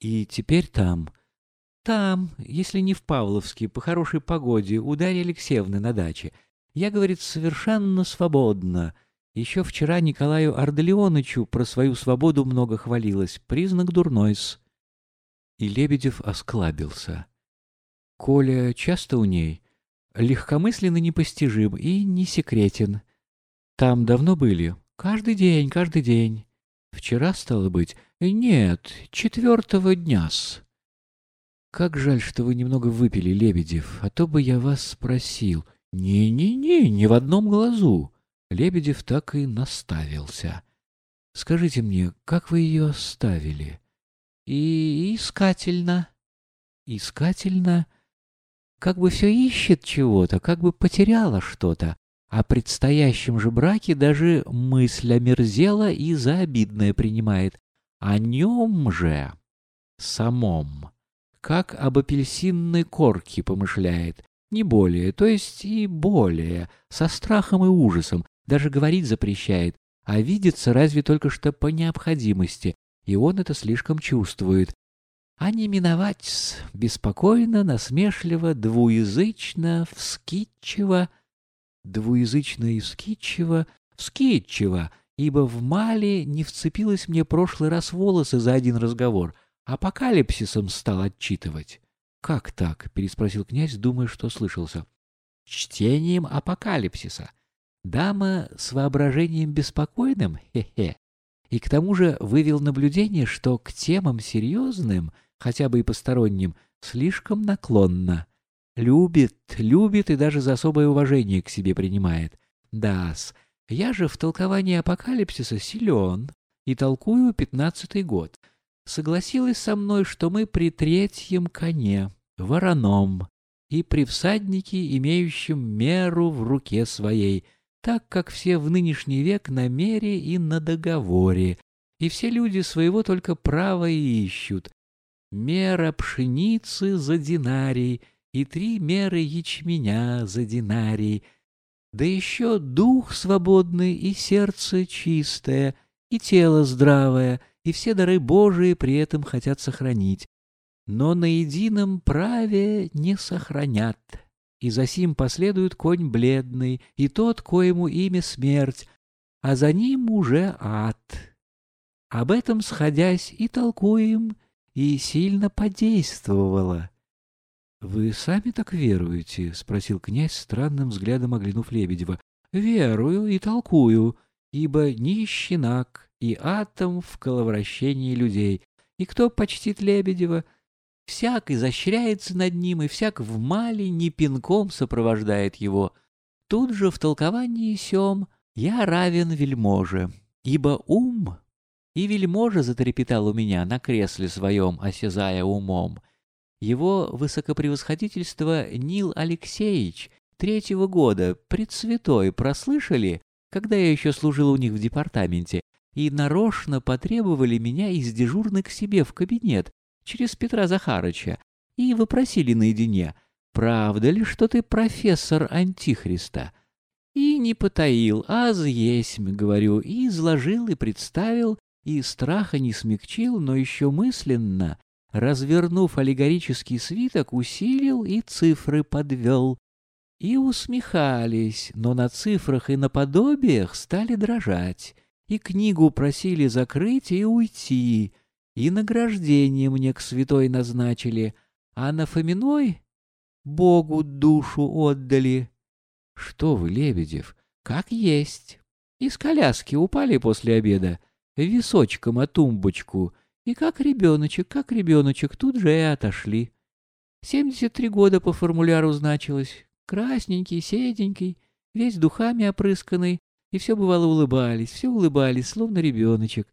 И теперь там. Там, если не в Павловске, по хорошей погоде, у Дарьи Алексеевны на даче. Я, говорит, совершенно свободна. Еще вчера Николаю Арделеонычу про свою свободу много хвалилась. Признак дурной-с. И Лебедев осклабился. Коля часто у ней? Легкомысленно непостижим и не секретен. Там давно были? Каждый день, каждый день. Вчера, стало быть? Нет, четвертого дня-с. Как жаль, что вы немного выпили, Лебедев, а то бы я вас спросил. Не-не-не, ни в одном глазу. Лебедев так и наставился. Скажите мне, как вы ее оставили? И искательно. Искательно? Как бы все ищет чего-то, как бы потеряла что-то. О предстоящем же браке даже мысль омерзела и за обидное принимает. О нем же, самом, как об апельсинной корке помышляет, не более, то есть и более, со страхом и ужасом, даже говорить запрещает, а видится разве только что по необходимости, и он это слишком чувствует. А не миновать беспокойно, насмешливо, двуязычно, вскидчиво, двуязычно и вскидчиво, вскидчиво, ибо в мале не вцепилось мне прошлый раз волосы за один разговор, апокалипсисом стал отчитывать. «Как так?» — переспросил князь, думая, что слышался. «Чтением апокалипсиса. Дама с воображением беспокойным? Хе-хе. И к тому же вывел наблюдение, что к темам серьезным, хотя бы и посторонним, слишком наклонна. Любит, любит и даже за особое уважение к себе принимает. Да-с, я же в толковании апокалипсиса силен и толкую пятнадцатый год. Согласилась со мной, что мы при третьем коне, вороном, и при всаднике, имеющем меру в руке своей — так как все в нынешний век на мере и на договоре, и все люди своего только права ищут. Мера пшеницы за динарий и три меры ячменя за динарий, да еще дух свободный и сердце чистое, и тело здравое, и все дары Божии при этом хотят сохранить, но на едином праве не сохранят и за сим последует конь бледный, и тот, коему имя смерть, а за ним уже ад. Об этом сходясь и толкуем, и сильно подействовало. — Вы сами так веруете? — спросил князь, странным взглядом оглянув Лебедева. — Верую и толкую, ибо нищенак и атом в коловращении людей. И кто почтит Лебедева — Всяк изощряется над ним, и всяк в мале не пинком сопровождает его. Тут же в толковании сём я равен вельможе, ибо ум и вельможа затрепетал у меня на кресле своем, осязая умом. Его высокопревосходительство Нил Алексеевич третьего года, предсвятой, прослышали, когда я еще служил у них в департаменте, и нарочно потребовали меня из дежурной к себе в кабинет, через Петра Захарыча и выпросили наедине, правда ли, что ты профессор Антихриста? И не потаил, а есть, говорю, и изложил, и представил, и страха не смягчил, но еще мысленно, развернув аллегорический свиток, усилил и цифры подвел. И усмехались, но на цифрах и на подобиях стали дрожать, и книгу просили закрыть и уйти, и награждение мне к святой назначили, а на Фоминой Богу душу отдали. Что вы, Лебедев, как есть. Из коляски упали после обеда, височком о тумбочку, и как ребеночек, как ребеночек, тут же и отошли. Семьдесят три года по формуляру значилось, красненький, седенький, весь духами опрысканный, и все бывало улыбались, все улыбались, словно ребеночек.